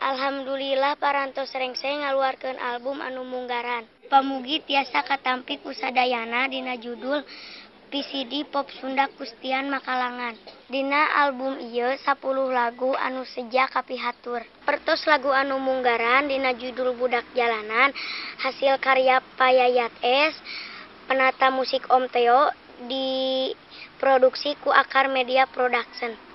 Alhamdulillah parantos rengseng ngaluarkeun album anu munggaran. Pamugi tiasa katampi kusadayana Dina judul PCD pop Sunda Kustian Makalangan. Dina album Ieu 10 lagu anu Seja Kapihatur. Pertos lagu anu munggaran Dina judul Budak jalanan hasil karya payayat S, penata musik Om Teo diproduksi ku akar media production.